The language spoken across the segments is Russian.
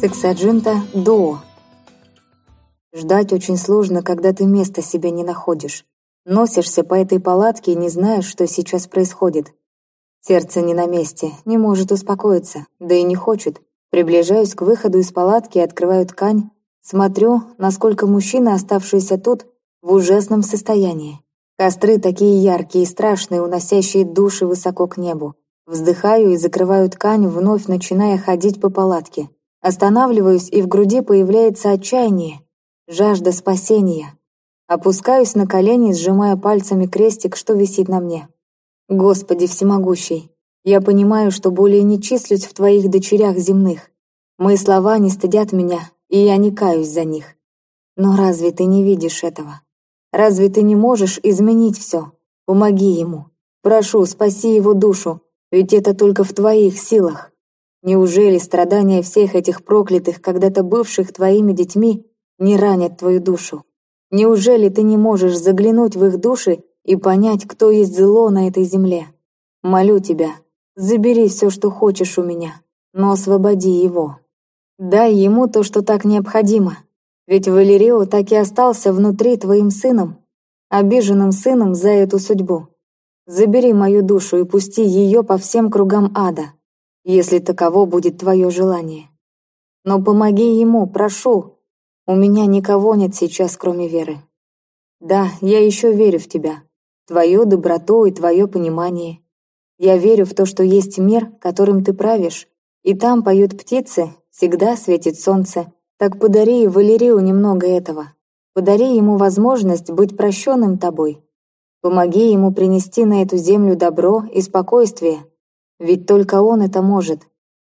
Сексаджинта Дуо. Ждать очень сложно, когда ты места себе не находишь. Носишься по этой палатке и не знаешь, что сейчас происходит. Сердце не на месте, не может успокоиться, да и не хочет. Приближаюсь к выходу из палатки и открываю ткань. Смотрю, насколько мужчины, оставшиеся тут, в ужасном состоянии. Костры такие яркие и страшные, уносящие души высоко к небу. Вздыхаю и закрываю ткань, вновь начиная ходить по палатке. Останавливаюсь, и в груди появляется отчаяние, жажда спасения. Опускаюсь на колени, сжимая пальцами крестик, что висит на мне. Господи всемогущий, я понимаю, что более не числюсь в Твоих дочерях земных. Мои слова не стыдят меня, и я не каюсь за них. Но разве ты не видишь этого? Разве ты не можешь изменить все? Помоги ему. Прошу, спаси его душу, ведь это только в Твоих силах. Неужели страдания всех этих проклятых, когда-то бывших твоими детьми, не ранят твою душу? Неужели ты не можешь заглянуть в их души и понять, кто есть зло на этой земле? Молю тебя, забери все, что хочешь у меня, но освободи его. Дай ему то, что так необходимо. Ведь Валерио так и остался внутри твоим сыном, обиженным сыном за эту судьбу. Забери мою душу и пусти ее по всем кругам ада если таково будет твое желание. Но помоги ему, прошу. У меня никого нет сейчас, кроме веры. Да, я еще верю в тебя, твою доброту и твое понимание. Я верю в то, что есть мир, которым ты правишь, и там поют птицы, всегда светит солнце. Так подари Валерию немного этого. Подари ему возможность быть прощенным тобой. Помоги ему принести на эту землю добро и спокойствие, ведь только он это может.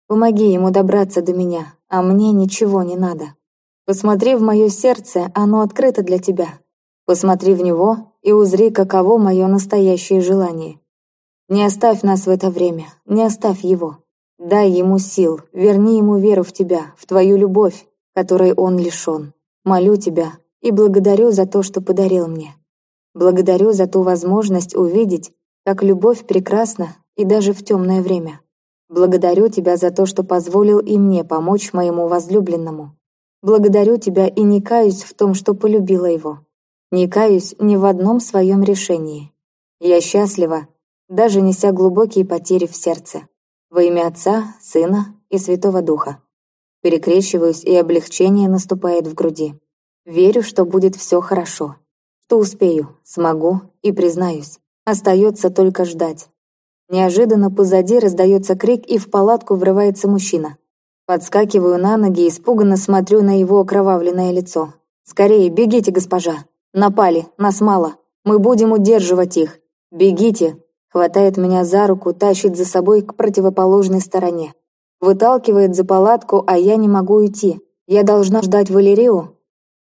Помоги ему добраться до меня, а мне ничего не надо. Посмотри в мое сердце, оно открыто для тебя. Посмотри в него и узри, каково мое настоящее желание. Не оставь нас в это время, не оставь его. Дай ему сил, верни ему веру в тебя, в твою любовь, которой он лишен. Молю тебя и благодарю за то, что подарил мне. Благодарю за ту возможность увидеть, как любовь прекрасна и даже в темное время. Благодарю тебя за то, что позволил и мне помочь моему возлюбленному. Благодарю тебя и не каюсь в том, что полюбила его. Не каюсь ни в одном своем решении. Я счастлива, даже неся глубокие потери в сердце. Во имя Отца, Сына и Святого Духа. Перекрещиваюсь, и облегчение наступает в груди. Верю, что будет все хорошо. Что успею, смогу и признаюсь. Остается только ждать. Неожиданно позади раздается крик, и в палатку врывается мужчина. Подскакиваю на ноги и испуганно смотрю на его окровавленное лицо. «Скорее, бегите, госпожа! Напали, нас мало! Мы будем удерживать их! Бегите!» Хватает меня за руку, тащит за собой к противоположной стороне. Выталкивает за палатку, а я не могу уйти. Я должна ждать Валерию.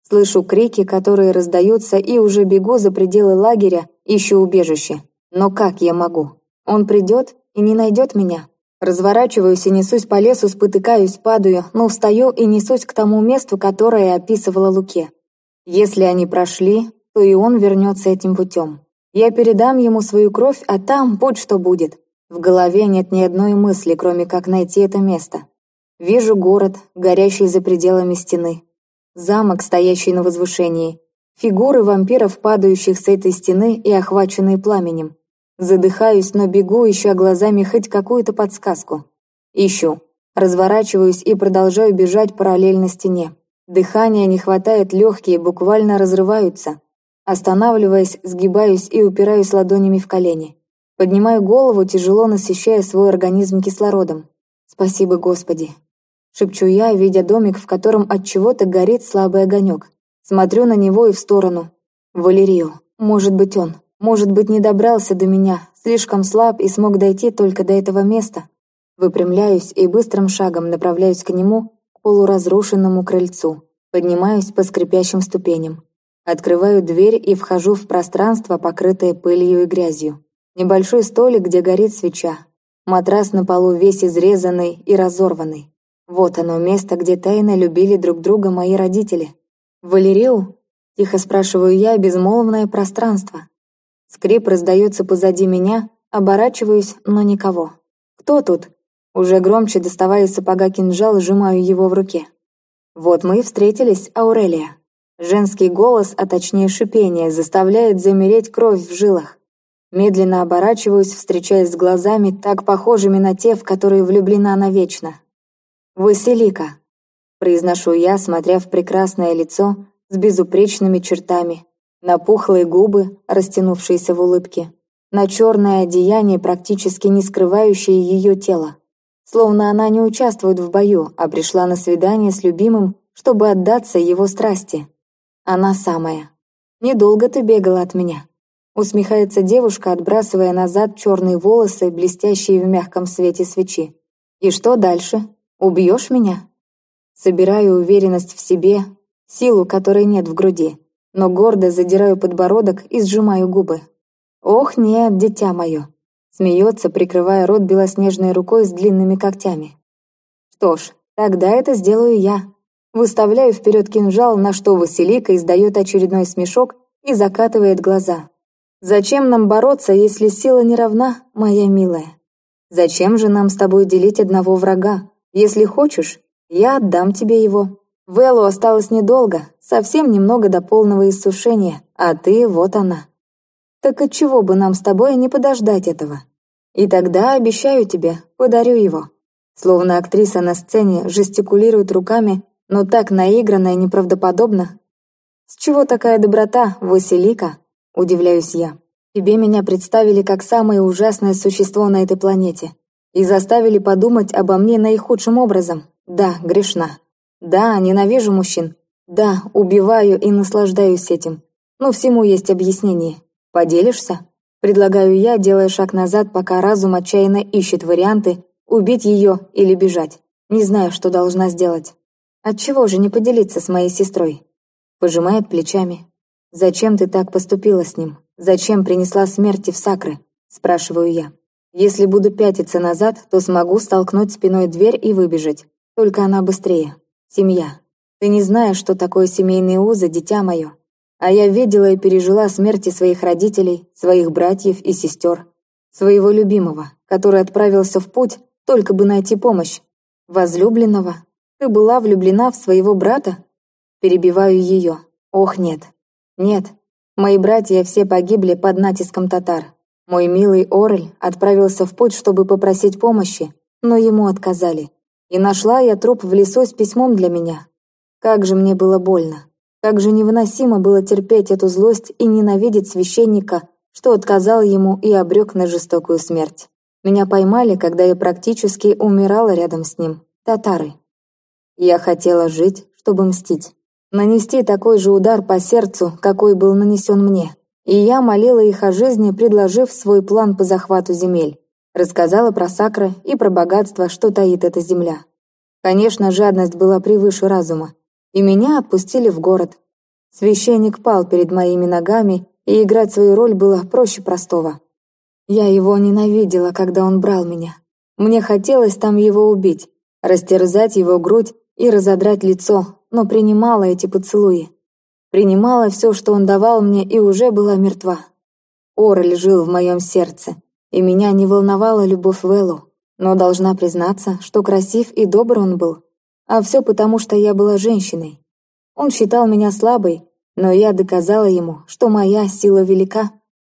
Слышу крики, которые раздаются, и уже бегу за пределы лагеря, ищу убежище. Но как я могу? Он придет и не найдет меня. Разворачиваюсь и несусь по лесу, спотыкаюсь, падаю, но встаю и несусь к тому месту, которое описывала Луке. Если они прошли, то и он вернется этим путем. Я передам ему свою кровь, а там будь что будет. В голове нет ни одной мысли, кроме как найти это место. Вижу город, горящий за пределами стены. Замок, стоящий на возвышении. Фигуры вампиров, падающих с этой стены и охваченные пламенем. Задыхаюсь, но бегу, ища глазами хоть какую-то подсказку. Ищу. Разворачиваюсь и продолжаю бежать параллельно стене. Дыхания не хватает, легкие буквально разрываются. Останавливаясь, сгибаюсь и упираюсь ладонями в колени. Поднимаю голову, тяжело насыщая свой организм кислородом. «Спасибо, Господи!» Шепчу я, видя домик, в котором от чего-то горит слабый огонек. Смотрю на него и в сторону. Валерию. Может быть, он. Может быть, не добрался до меня, слишком слаб и смог дойти только до этого места. Выпрямляюсь и быстрым шагом направляюсь к нему, к полуразрушенному крыльцу. Поднимаюсь по скрипящим ступеням. Открываю дверь и вхожу в пространство, покрытое пылью и грязью. Небольшой столик, где горит свеча. Матрас на полу весь изрезанный и разорванный. Вот оно, место, где тайно любили друг друга мои родители. «Валерию?» – тихо спрашиваю я, безмолвное пространство. Скрип раздается позади меня, оборачиваюсь, но никого. «Кто тут?» Уже громче доставая сапога кинжал, сжимаю его в руке. Вот мы и встретились, Аурелия. Женский голос, а точнее шипение, заставляет замереть кровь в жилах. Медленно оборачиваюсь, встречаясь с глазами, так похожими на те, в которые влюблена навечно. «Василика», — произношу я, смотря в прекрасное лицо с безупречными чертами, на пухлые губы, растянувшиеся в улыбке, на черное одеяние, практически не скрывающее ее тело. Словно она не участвует в бою, а пришла на свидание с любимым, чтобы отдаться его страсти. Она самая. «Недолго ты бегала от меня», — усмехается девушка, отбрасывая назад черные волосы, блестящие в мягком свете свечи. «И что дальше? Убьешь меня?» Собираю уверенность в себе, силу, которой нет в груди, но гордо задираю подбородок и сжимаю губы. «Ох, нет, дитя мое!» Смеется, прикрывая рот белоснежной рукой с длинными когтями. «Что ж, тогда это сделаю я», Выставляю вперед кинжал, на что Василика издает очередной смешок и закатывает глаза. «Зачем нам бороться, если сила не равна, моя милая? Зачем же нам с тобой делить одного врага? Если хочешь, я отдам тебе его. Веллу осталось недолго, совсем немного до полного иссушения, а ты вот она. Так отчего бы нам с тобой не подождать этого? И тогда, обещаю тебе, подарю его». Словно актриса на сцене жестикулирует руками, но так наигранно и неправдоподобно. «С чего такая доброта, Василика?» – удивляюсь я. «Тебе меня представили как самое ужасное существо на этой планете и заставили подумать обо мне наихудшим образом. Да, грешна. Да, ненавижу мужчин. Да, убиваю и наслаждаюсь этим. Но всему есть объяснение. Поделишься?» Предлагаю я, делая шаг назад, пока разум отчаянно ищет варианты убить ее или бежать. Не знаю, что должна сделать. Отчего же не поделиться с моей сестрой? Пожимает плечами. Зачем ты так поступила с ним? Зачем принесла смерти в Сакры? Спрашиваю я. Если буду пятиться назад, то смогу столкнуть спиной дверь и выбежать. Только она быстрее. Семья. Ты не знаешь, что такое семейные узы, дитя мое. А я видела и пережила смерти своих родителей, своих братьев и сестер. Своего любимого, который отправился в путь, только бы найти помощь. Возлюбленного, ты была влюблена в своего брата? Перебиваю ее. Ох, нет. Нет. Мои братья все погибли под натиском татар. Мой милый Орль отправился в путь, чтобы попросить помощи, но ему отказали. И нашла я труп в лесу с письмом для меня. Как же мне было больно. Как же невыносимо было терпеть эту злость и ненавидеть священника, что отказал ему и обрек на жестокую смерть. Меня поймали, когда я практически умирала рядом с ним. Татары. Я хотела жить, чтобы мстить. Нанести такой же удар по сердцу, какой был нанесен мне. И я молила их о жизни, предложив свой план по захвату земель. Рассказала про сакры и про богатство, что таит эта земля. Конечно, жадность была превыше разума. И меня отпустили в город. Священник пал перед моими ногами, и играть свою роль было проще простого. Я его ненавидела, когда он брал меня. Мне хотелось там его убить, растерзать его грудь и разодрать лицо, но принимала эти поцелуи. Принимала все, что он давал мне, и уже была мертва. Орель жил в моем сердце, и меня не волновала любовь Веллу, но должна признаться, что красив и добр он был. А все потому, что я была женщиной. Он считал меня слабой, но я доказала ему, что моя сила велика.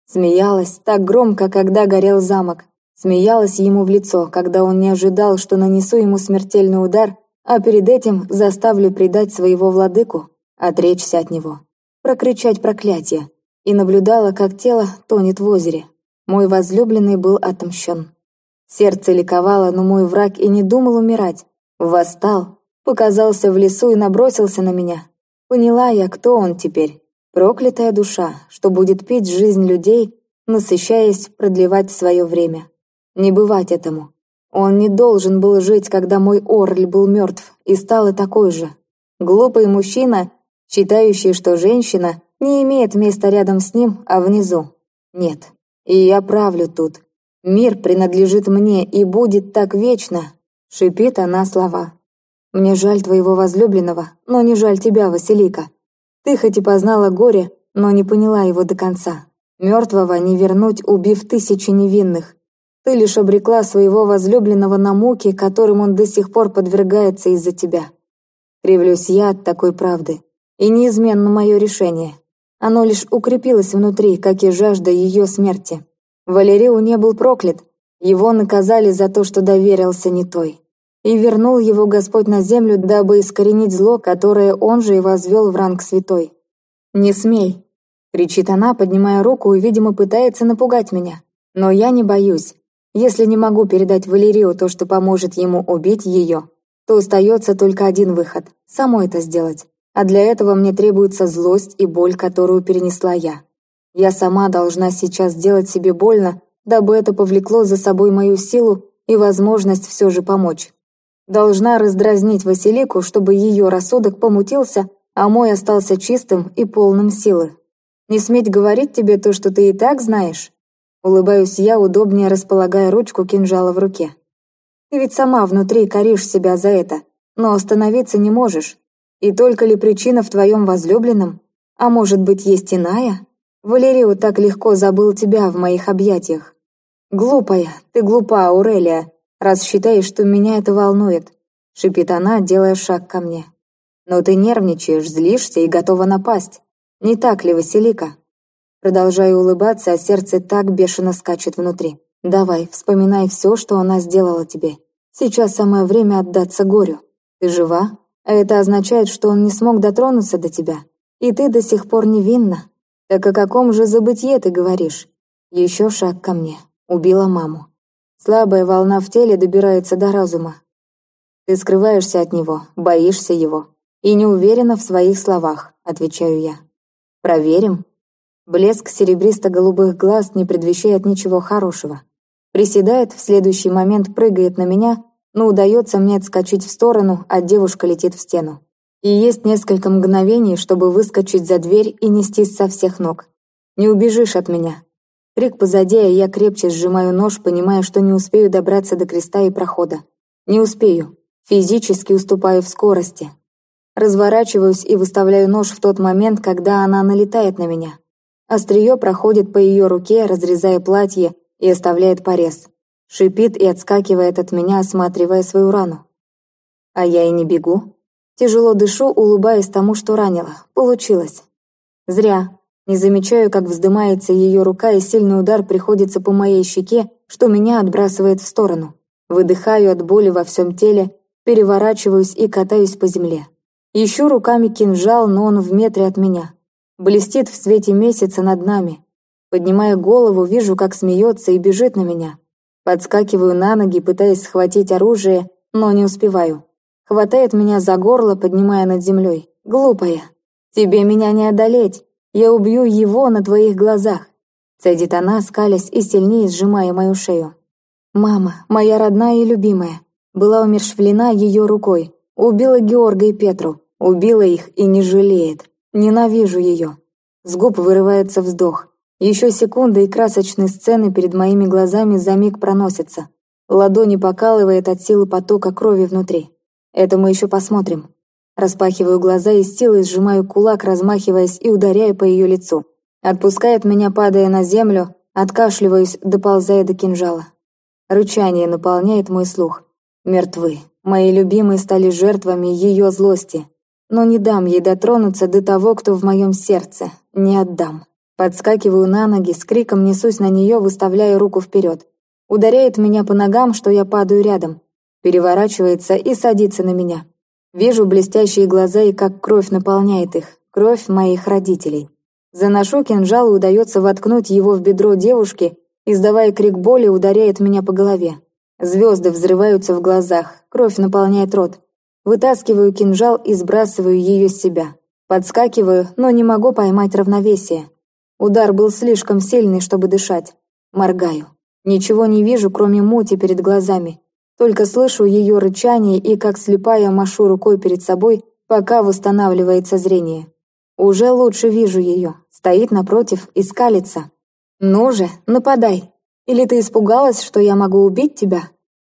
Смеялась так громко, когда горел замок. Смеялась ему в лицо, когда он не ожидал, что нанесу ему смертельный удар а перед этим заставлю предать своего владыку, отречься от него, прокричать проклятие, и наблюдала, как тело тонет в озере. Мой возлюбленный был отомщен. Сердце ликовало, но мой враг и не думал умирать. Восстал, показался в лесу и набросился на меня. Поняла я, кто он теперь. Проклятая душа, что будет пить жизнь людей, насыщаясь продлевать свое время. Не бывать этому. Он не должен был жить, когда мой Орль был мертв, и стал и такой же. Глупый мужчина, считающий, что женщина не имеет места рядом с ним, а внизу. Нет. И я правлю тут. Мир принадлежит мне и будет так вечно, шипит она слова. Мне жаль твоего возлюбленного, но не жаль тебя, Василика. Ты хоть и познала горе, но не поняла его до конца. Мертвого не вернуть, убив тысячи невинных. Ты лишь обрекла своего возлюбленного на муки, которым он до сих пор подвергается из-за тебя. Кривлюсь я от такой правды. И неизменно мое решение. Оно лишь укрепилось внутри, как и жажда ее смерти. Валериу не был проклят. Его наказали за то, что доверился не той. И вернул его Господь на землю, дабы искоренить зло, которое он же и возвел в ранг святой. «Не смей!» — кричит она, поднимая руку и, видимо, пытается напугать меня. Но я не боюсь. Если не могу передать Валерию то, что поможет ему убить ее, то остается только один выход — само это сделать. А для этого мне требуется злость и боль, которую перенесла я. Я сама должна сейчас сделать себе больно, дабы это повлекло за собой мою силу и возможность все же помочь. Должна раздразнить Василику, чтобы ее рассудок помутился, а мой остался чистым и полным силы. Не сметь говорить тебе то, что ты и так знаешь. Улыбаюсь я, удобнее располагая ручку кинжала в руке. Ты ведь сама внутри коришь себя за это, но остановиться не можешь. И только ли причина в твоем возлюбленном? А может быть, есть иная? Валерио так легко забыл тебя в моих объятиях. Глупая, ты глупа, Аурелия, раз считаешь, что меня это волнует», — шипит она, делая шаг ко мне. «Но ты нервничаешь, злишься и готова напасть. Не так ли, Василика?» Продолжаю улыбаться, а сердце так бешено скачет внутри. «Давай, вспоминай все, что она сделала тебе. Сейчас самое время отдаться горю. Ты жива, это означает, что он не смог дотронуться до тебя. И ты до сих пор невинна. Так о каком же забытье ты говоришь? Еще шаг ко мне. Убила маму. Слабая волна в теле добирается до разума. Ты скрываешься от него, боишься его. И не уверена в своих словах, отвечаю я. Проверим. Блеск серебристо-голубых глаз не предвещает ничего хорошего. Приседает, в следующий момент прыгает на меня, но удается мне отскочить в сторону, а девушка летит в стену. И есть несколько мгновений, чтобы выскочить за дверь и нестись со всех ног. Не убежишь от меня. Крик позади, а я крепче сжимаю нож, понимая, что не успею добраться до креста и прохода. Не успею. Физически уступаю в скорости. Разворачиваюсь и выставляю нож в тот момент, когда она налетает на меня. Острие проходит по ее руке, разрезая платье и оставляет порез. Шипит и отскакивает от меня, осматривая свою рану. А я и не бегу. Тяжело дышу, улыбаясь тому, что ранила. Получилось. Зря. Не замечаю, как вздымается ее рука, и сильный удар приходится по моей щеке, что меня отбрасывает в сторону. Выдыхаю от боли во всем теле, переворачиваюсь и катаюсь по земле. Ищу руками кинжал, но он в метре от меня. Блестит в свете месяца над нами. Поднимая голову, вижу, как смеется и бежит на меня. Подскакиваю на ноги, пытаясь схватить оружие, но не успеваю. Хватает меня за горло, поднимая над землей. «Глупая! Тебе меня не одолеть! Я убью его на твоих глазах!» Цедит она, скалясь и сильнее сжимая мою шею. «Мама, моя родная и любимая, была умершвлена ее рукой. Убила Георга и Петру. Убила их и не жалеет. Ненавижу ее». С губ вырывается вздох. Еще секунда, и красочные сцены перед моими глазами за миг проносятся. Ладони покалывает от силы потока крови внутри. Это мы еще посмотрим. Распахиваю глаза и с силой сжимаю кулак, размахиваясь и ударяю по ее лицу. Отпускает меня, падая на землю, откашливаюсь, доползая до кинжала. Рычание наполняет мой слух. Мертвы. Мои любимые стали жертвами ее злости. Но не дам ей дотронуться до того, кто в моем сердце. Не отдам. Подскакиваю на ноги, с криком несусь на нее, выставляя руку вперед. Ударяет меня по ногам, что я падаю рядом. Переворачивается и садится на меня. Вижу блестящие глаза и как кровь наполняет их, кровь моих родителей. Заношу кинжал и удается воткнуть его в бедро девушки, издавая крик боли, ударяет меня по голове. Звезды взрываются в глазах, кровь наполняет рот. Вытаскиваю кинжал и сбрасываю ее с себя. Подскакиваю, но не могу поймать равновесие. Удар был слишком сильный, чтобы дышать. Моргаю. Ничего не вижу, кроме мути перед глазами. Только слышу ее рычание и, как слепая, машу рукой перед собой, пока восстанавливается зрение. Уже лучше вижу ее. Стоит напротив и скалится. «Ну же, нападай! Или ты испугалась, что я могу убить тебя?»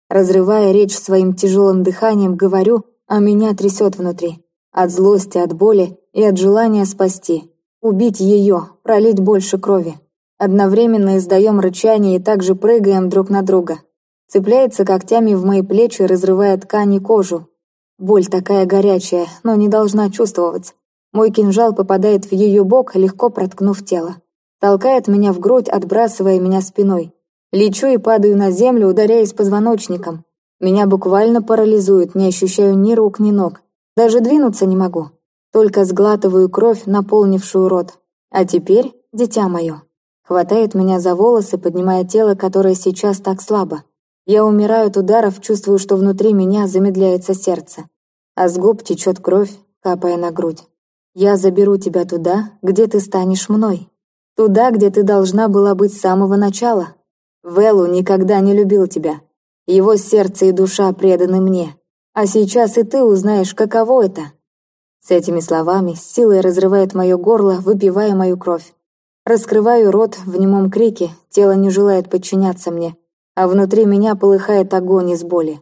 Разрывая речь своим тяжелым дыханием, говорю, а меня трясет внутри. От злости, от боли и от желания спасти. Убить ее, пролить больше крови. Одновременно издаем рычание и также прыгаем друг на друга. Цепляется когтями в мои плечи, разрывая ткань и кожу. Боль такая горячая, но не должна чувствовать. Мой кинжал попадает в ее бок, легко проткнув тело. Толкает меня в грудь, отбрасывая меня спиной. Лечу и падаю на землю, ударяясь позвоночником. Меня буквально парализует, не ощущаю ни рук, ни ног. Даже двинуться не могу. Только сглатываю кровь, наполнившую рот. А теперь, дитя мое. Хватает меня за волосы, поднимая тело, которое сейчас так слабо. Я умираю от ударов, чувствую, что внутри меня замедляется сердце. А с губ течет кровь, капая на грудь. Я заберу тебя туда, где ты станешь мной. Туда, где ты должна была быть с самого начала. Велу никогда не любил тебя. Его сердце и душа преданы мне. А сейчас и ты узнаешь, каково это. С этими словами с силой разрывает мое горло, выпивая мою кровь. Раскрываю рот в немом крике, тело не желает подчиняться мне, а внутри меня полыхает огонь из боли.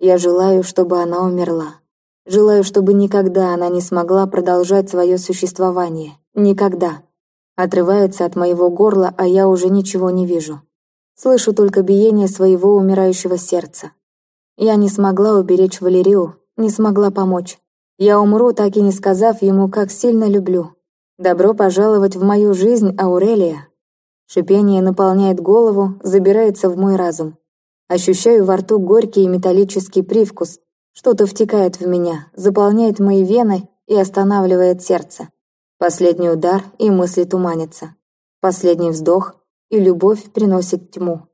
Я желаю, чтобы она умерла. Желаю, чтобы никогда она не смогла продолжать свое существование. Никогда. Отрывается от моего горла, а я уже ничего не вижу. Слышу только биение своего умирающего сердца. Я не смогла уберечь Валерию, не смогла помочь. Я умру, так и не сказав ему, как сильно люблю. Добро пожаловать в мою жизнь, Аурелия. Шипение наполняет голову, забирается в мой разум. Ощущаю во рту горький и металлический привкус, что-то втекает в меня, заполняет мои вены и останавливает сердце. Последний удар, и мысли туманятся. Последний вздох, и любовь приносит тьму.